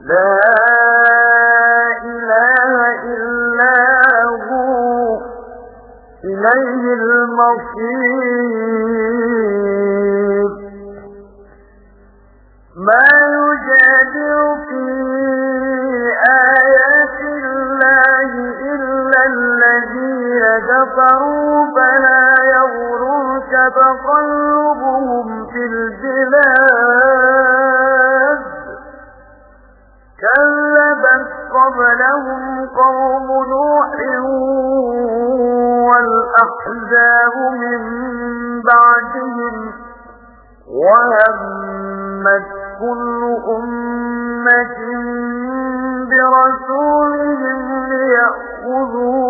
لا إله إلا هو. إليه المصير. ما يجادل في آيات الله إلا الذين كفروا فلا تقلبهم قبلهم قوم نوح والأحزاب من بعدهم وهمت كل أمة برسولهم ليأخذوه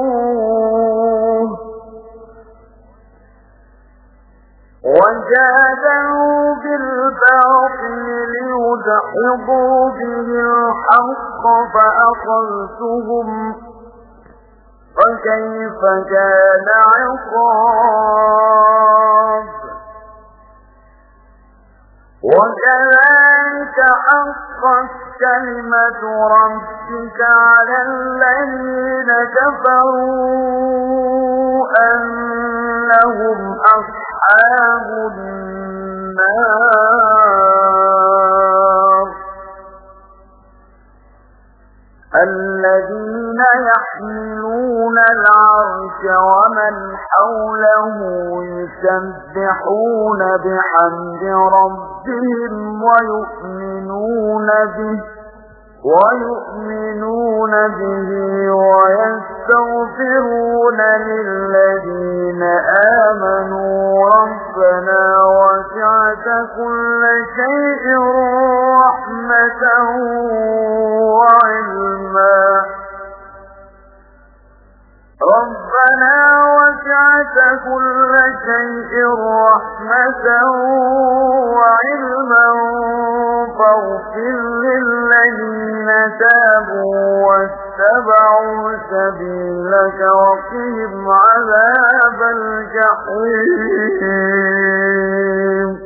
وجادلوا بالباطل ليدحضوا به الحق فأخذتهم فكيف كان عقاب وكذلك حقت كلمة ربك على الذين كفروا أنهم أصحاب النار الذين يحملون العرش ومن حوله يسبحون بحمد ربهم ويؤمنون به. ويؤمنون به ويستغفرون للذين آمنوا ربنا وسعت كل شيء رحمة وعلما. ربنا وسعت كل شيء رحمة وعلما فاغفر للذين تابوا واتبعوا سبيلك وقهم عذاب الجحيم.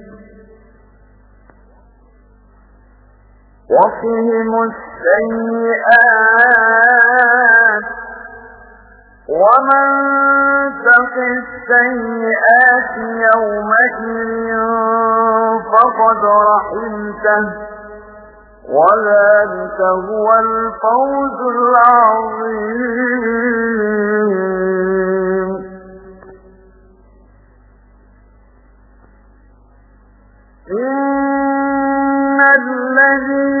وقهم السيئات ومن تق السيئات يومئذ فقد رحمته وذلك هو الفوز العظيم إن الذين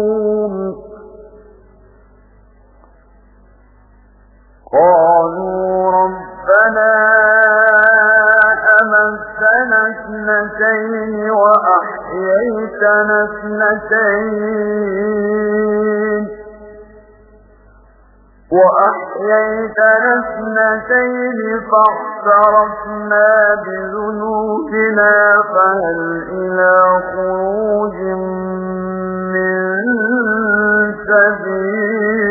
قالوا ربنا أمسنا اثنتين وأحييتنا اثنتين وأحييت اثنتين فاعترفنا بذنوبنا فهل إلى خروج من سبيل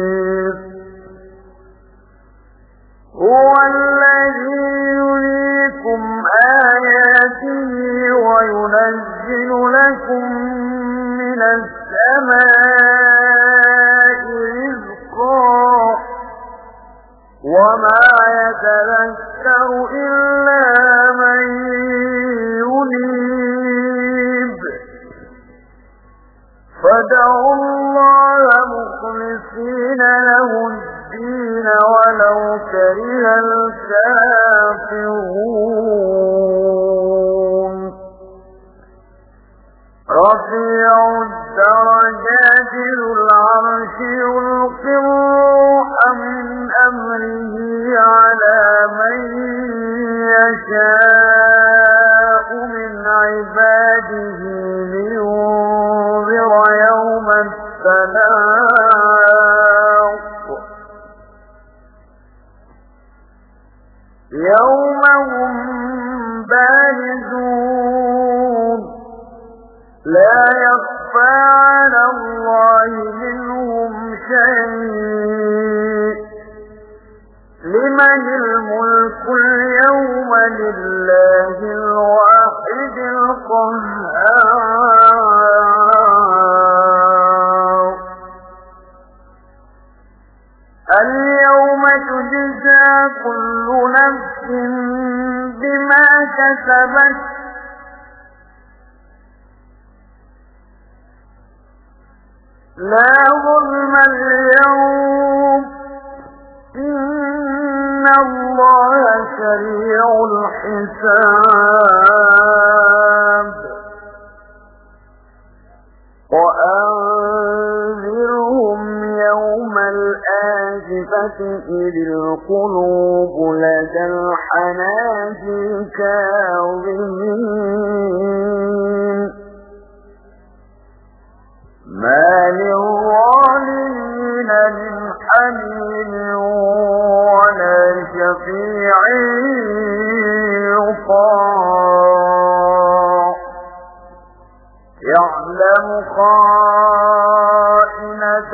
هو الذي يريكم آياته وينزل لكم من السماء رزقا وما يتذكر إلا من ينيب. فدعوا الله مخلصين له الدين ولو كره الكافرون رفيع الدرجات ذو العرش يلقي الروح من أمره على من تجزى كل نفس بما كسبت لا ظلم اليوم إن الله سريع الحساب وأنذرهم إذ القلوب لدى الحناجر كاظمين. ما للظالمين من حميم ولا شفيع يطاع. يعلم خائنة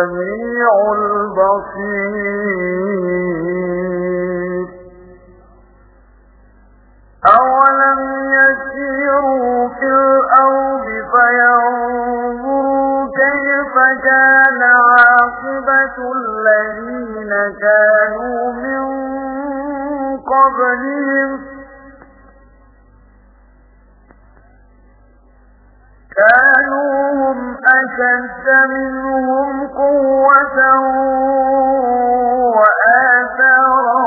السميع البصير. أولم يسيروا في الأرض فينظروا كيف كان عاقبة الذين كانوا أشد منهم قوة وآثارا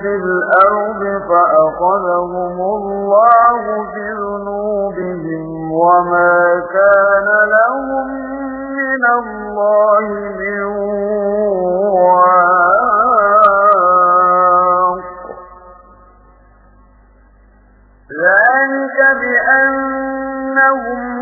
في الأرض فأخذهم الله بذنوبهم وما كان لهم من الله من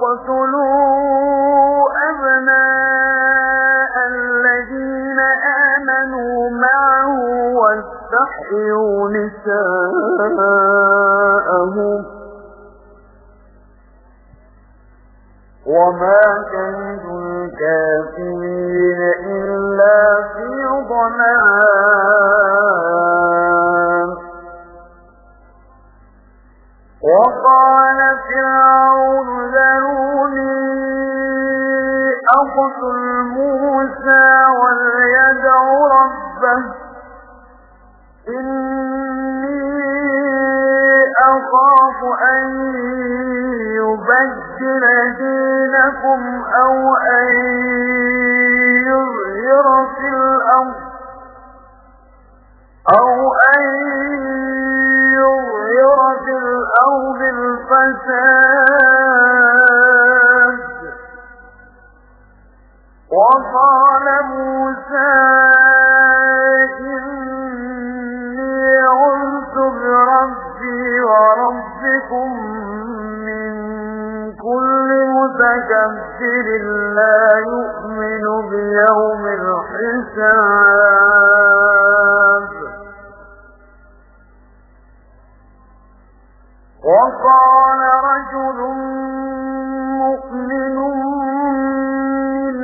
قالوا اقتلوا أبناء الذين آمنوا معه واستحيوا نساءهم. متكبر لا يؤمن بيوم الحساب. وقال رجل مؤمن من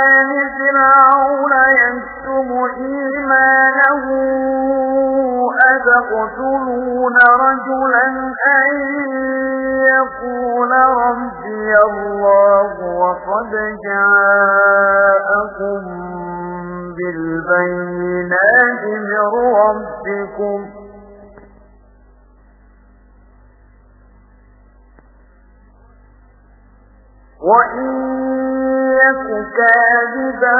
آل فرعون يكتم إيمانه أتقتلون رجلا أن يقول الله وقد جاءكم بالبينات من ربكم وإن يك كاذبا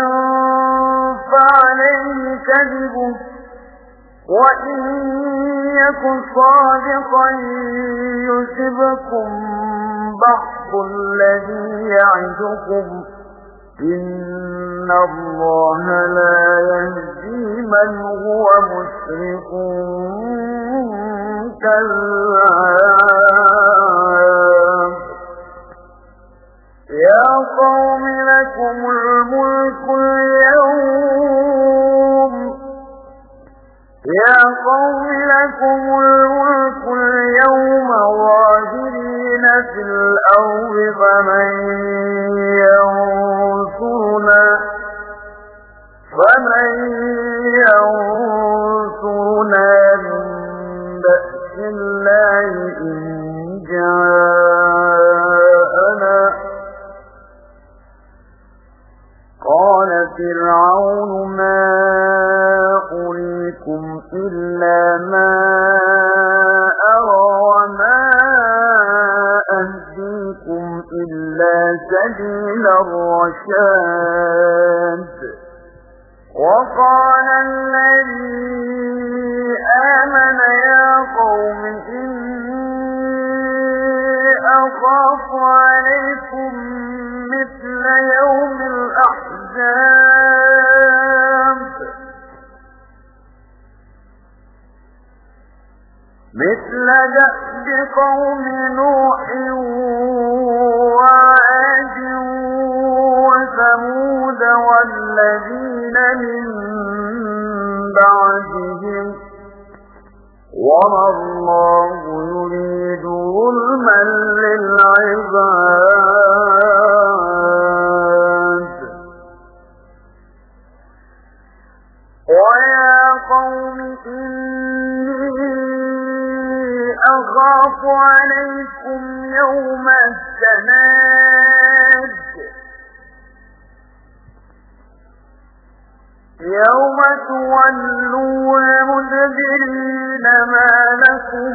فعليه كذبه وإن يك صادقا يصبكم بعض الذي يعدكم إن الله لا يهدي من هو مسرف كذاب مثل دأب قوم نوح وعاد وثمود والذين من بعدهم وما الله يريد ظلما للعباد عليكم يوم التناد يوم تولون مدبرين ما لكم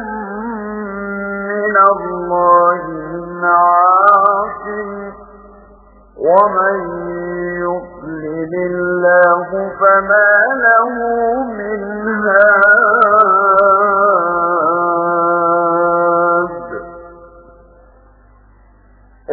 من الله من عاصم. ومن يضلل الله فما له من هاد.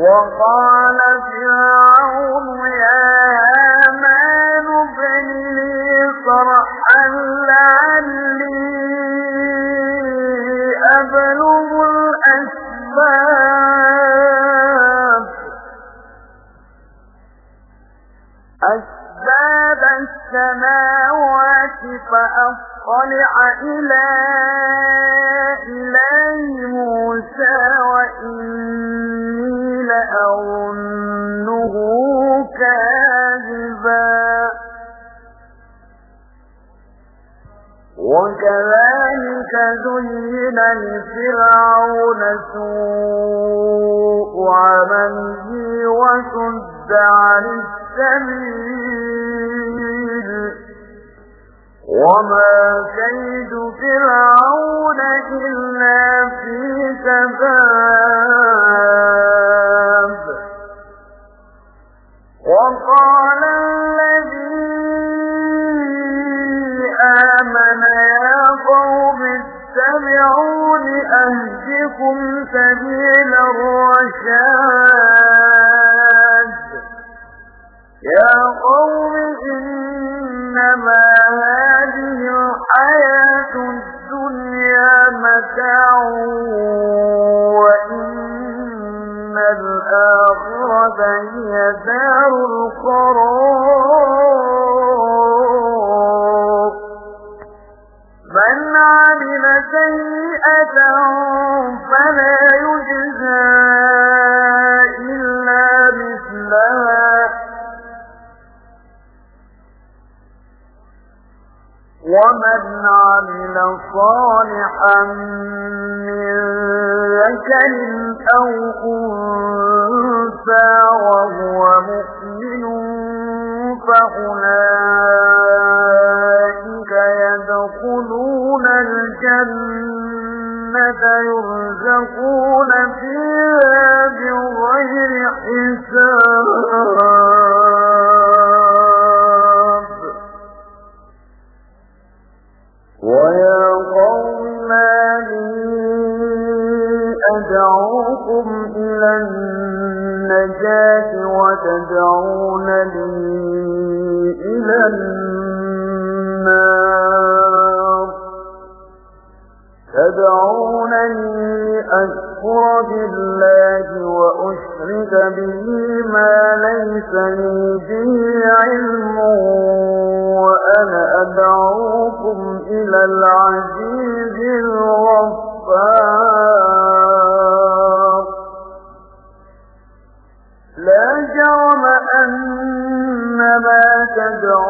وقال فرعون يا هامان لي صرحا لعلي أبلغ الأسباب. أسباب السماوات فأطلع إلى إله موسى وإني لأظنه كاذبا وكذلك زين لفرعون سوء عمله وصد عن السبيل وما كيد فرعون إلا في تباب وقال الذي آمن يا قوم اتبعون أهدكم سبيل الرشاد. يا قوم إنما هذه الحياة الدنيا متاع وإن الآخرة هي دار القرار من عمل سيئة فلا ومن عمل صالحا من ذكر أو أنثى وهو مؤمن فأولئك يدخلون الجنة يرزقون تدعونني إلى النار. تدعونني أشكر بالله وأشرك به ما ليس لي به علم وأنا أدعوكم إلى العزيز الغفار. ما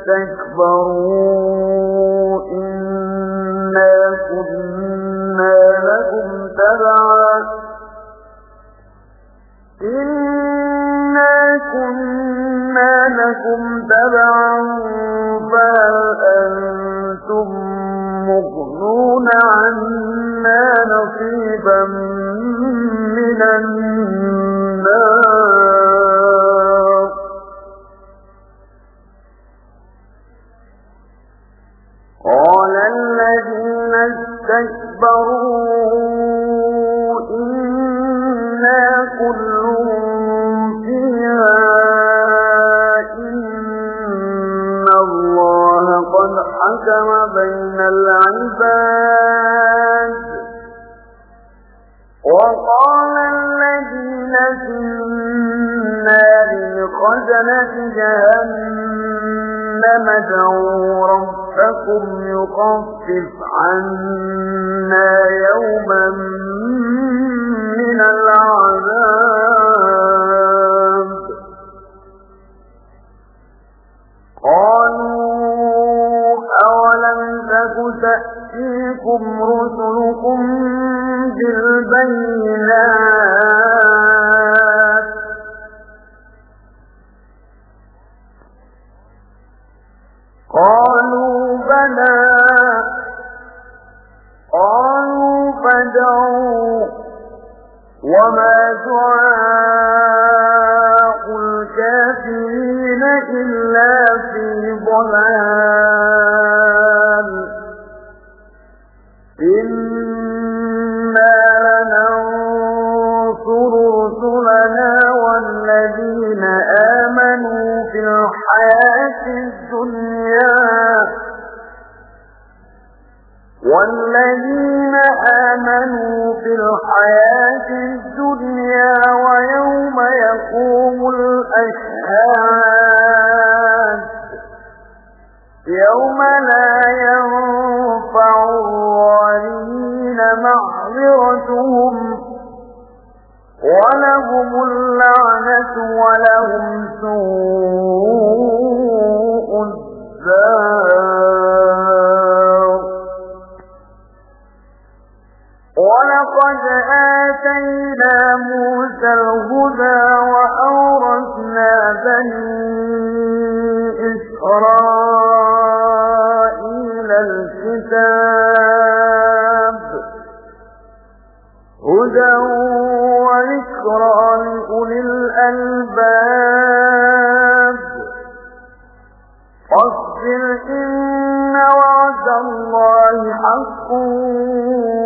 للذين استكبروا إنا كنا لكم تبعا. إنا كنا لكم تبعا فهل أنتم مغنون عنا نصيبا من النار قد حكم بين العباد. وقال الذين في النار لخزنة جهنم ادعوا ربكم يخفف عنا تأتيكم رسلكم بالبينات. قالوا بلى. قالوا فدعوا وما دعاء الكافرين إلا في ضلال.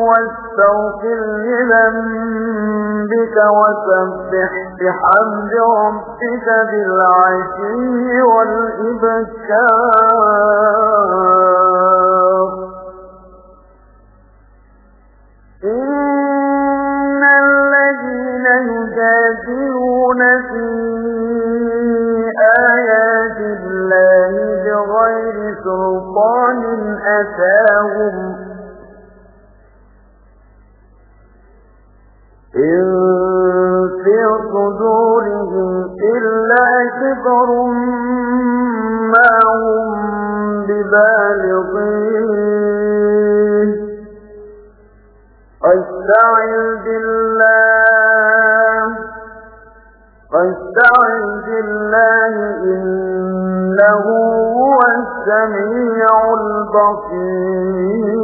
واستغفر لذنبك وسبح بحمد ربك بالعشي والإبكار. إن الذين يجادلون في آيات الله بغير سلطان أتاهم إن في صدورهم إلا كبر ما هم ببالغين. فاستعذ بالله إنه هو السميع البصير.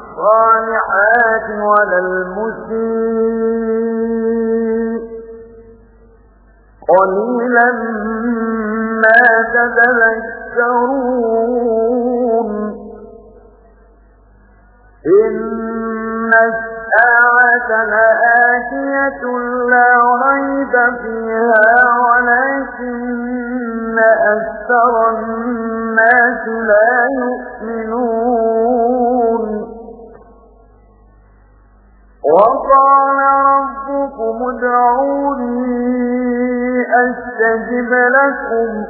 الصالحات ولا المسيء قليلا ما تتذكرون إن الساعة لآتية لا ريب فيها ولكن أكثر الناس لا يؤمنون. وقال ربكم ادعوني أستجب لكم.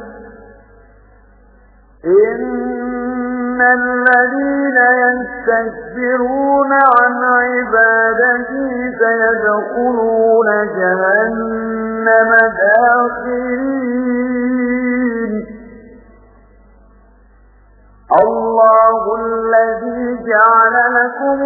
إن الذين يستكبرون عن عبادتي سيدخلون جهنم داخرين. الله الذي جعل لكم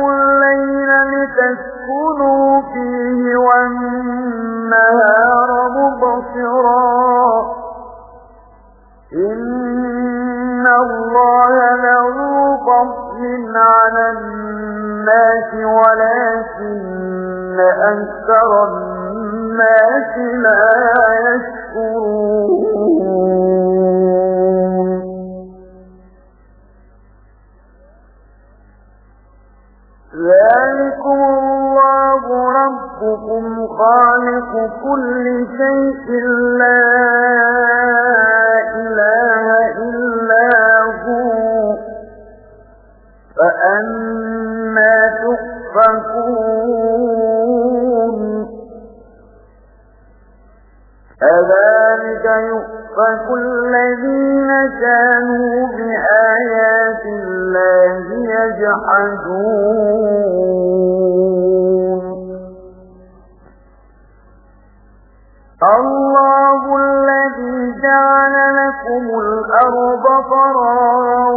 الله الذي جعل لكم الأرض قرارا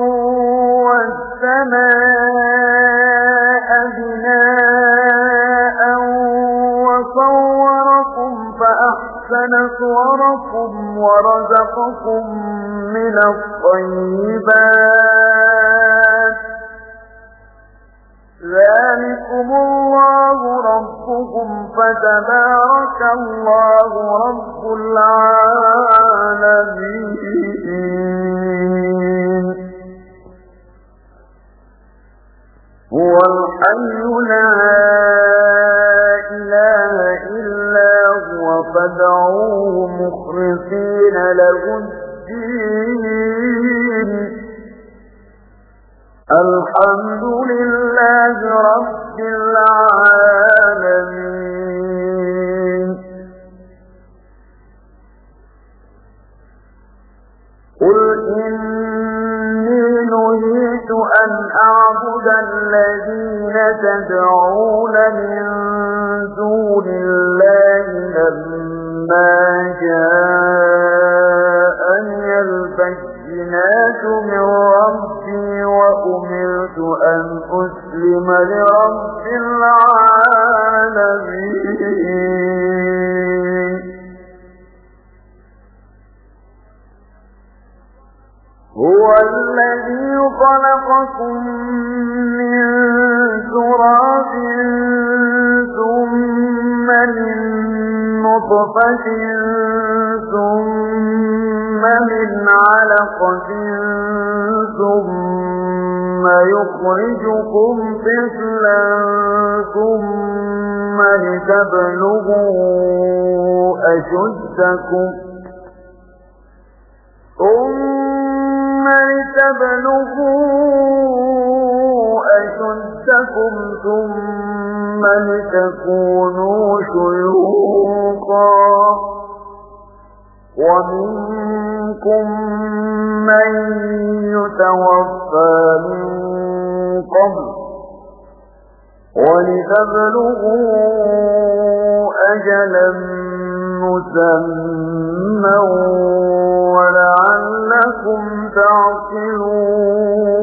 والسماء بناء وصوركم فأحسن صوركم ورزقكم من الطيبات. ذلكم الله ربكم فتبارك الله رب العالمين. هو الحي لا إله إلا هو فادعوه مخلصين له الدين. الحمد لله رب العالمين قل إني نهيت أن أعبد الذين تدعون من ولتبلغوا أجلا مسمى ولعلكم تعقلون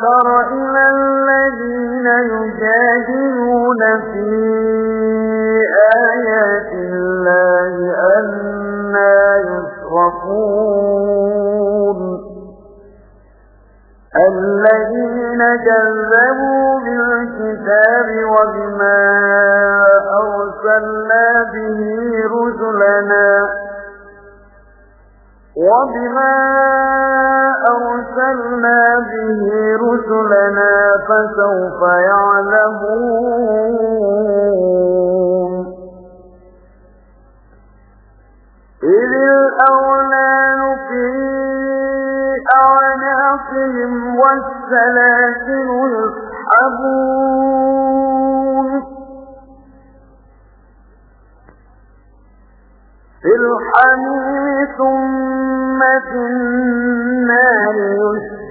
تر إلى الذين يجادلون في آيات الله أنا يصرفون الذين كذبوا بالكتاب وبما أرسلنا به رسلنا وبما أرسلنا به رسلنا فسوف يعلمون. إذ الأولان في أعناقهم والسلاسل يسحبون. في الحميم ثم في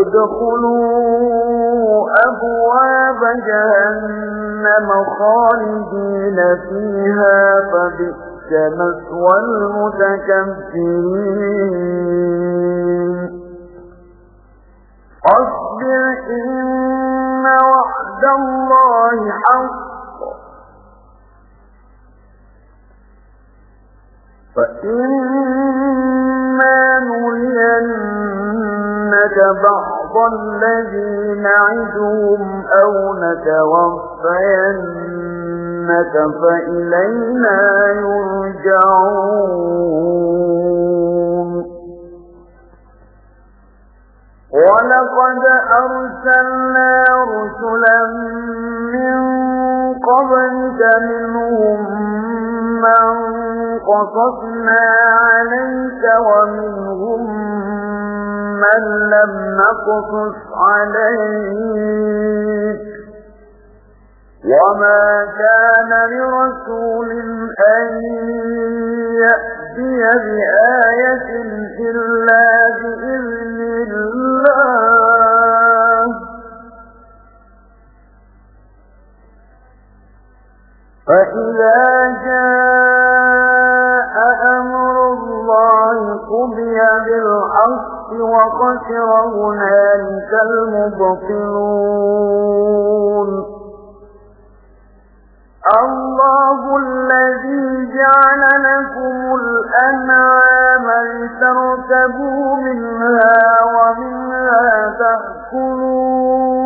ادخلوا أبواب جهنم خالدين فيها فبئس مثوى المتكبرين. اصبر إن وعد الله حق. فإما نرينك بعض الذي نعدهم أو نتوفينك فإلينا يرجعون. ولقد أرسلنا رسلا من قبلك منهم من قصصنا عليك ومنهم من لم نقصص عليك وما كان لرسول أن يأتي بآية إلا بإذن الله فإذا جاء أمر الله قضي بالحق وخسر هنالك المبطلون الله الذي جعل لكم الأنعام لتركبوا منها ومنها تأكلون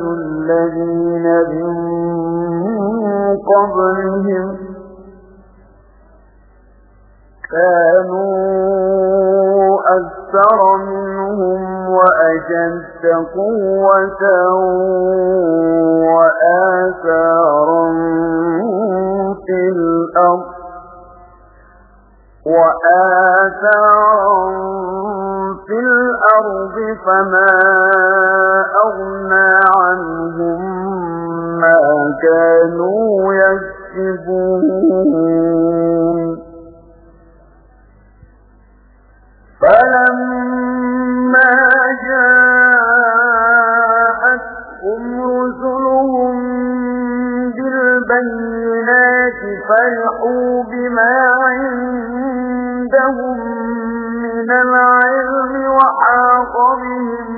الذين من قبلهم كانوا أكثر منهم وأجد قوة وآثارا في الأرض وآثارا في الأرض فما أغنى كانوا يكسبون فلما جاءتهم رسلهم بالبينات فرحوا بما عندهم من العلم وحاق بهم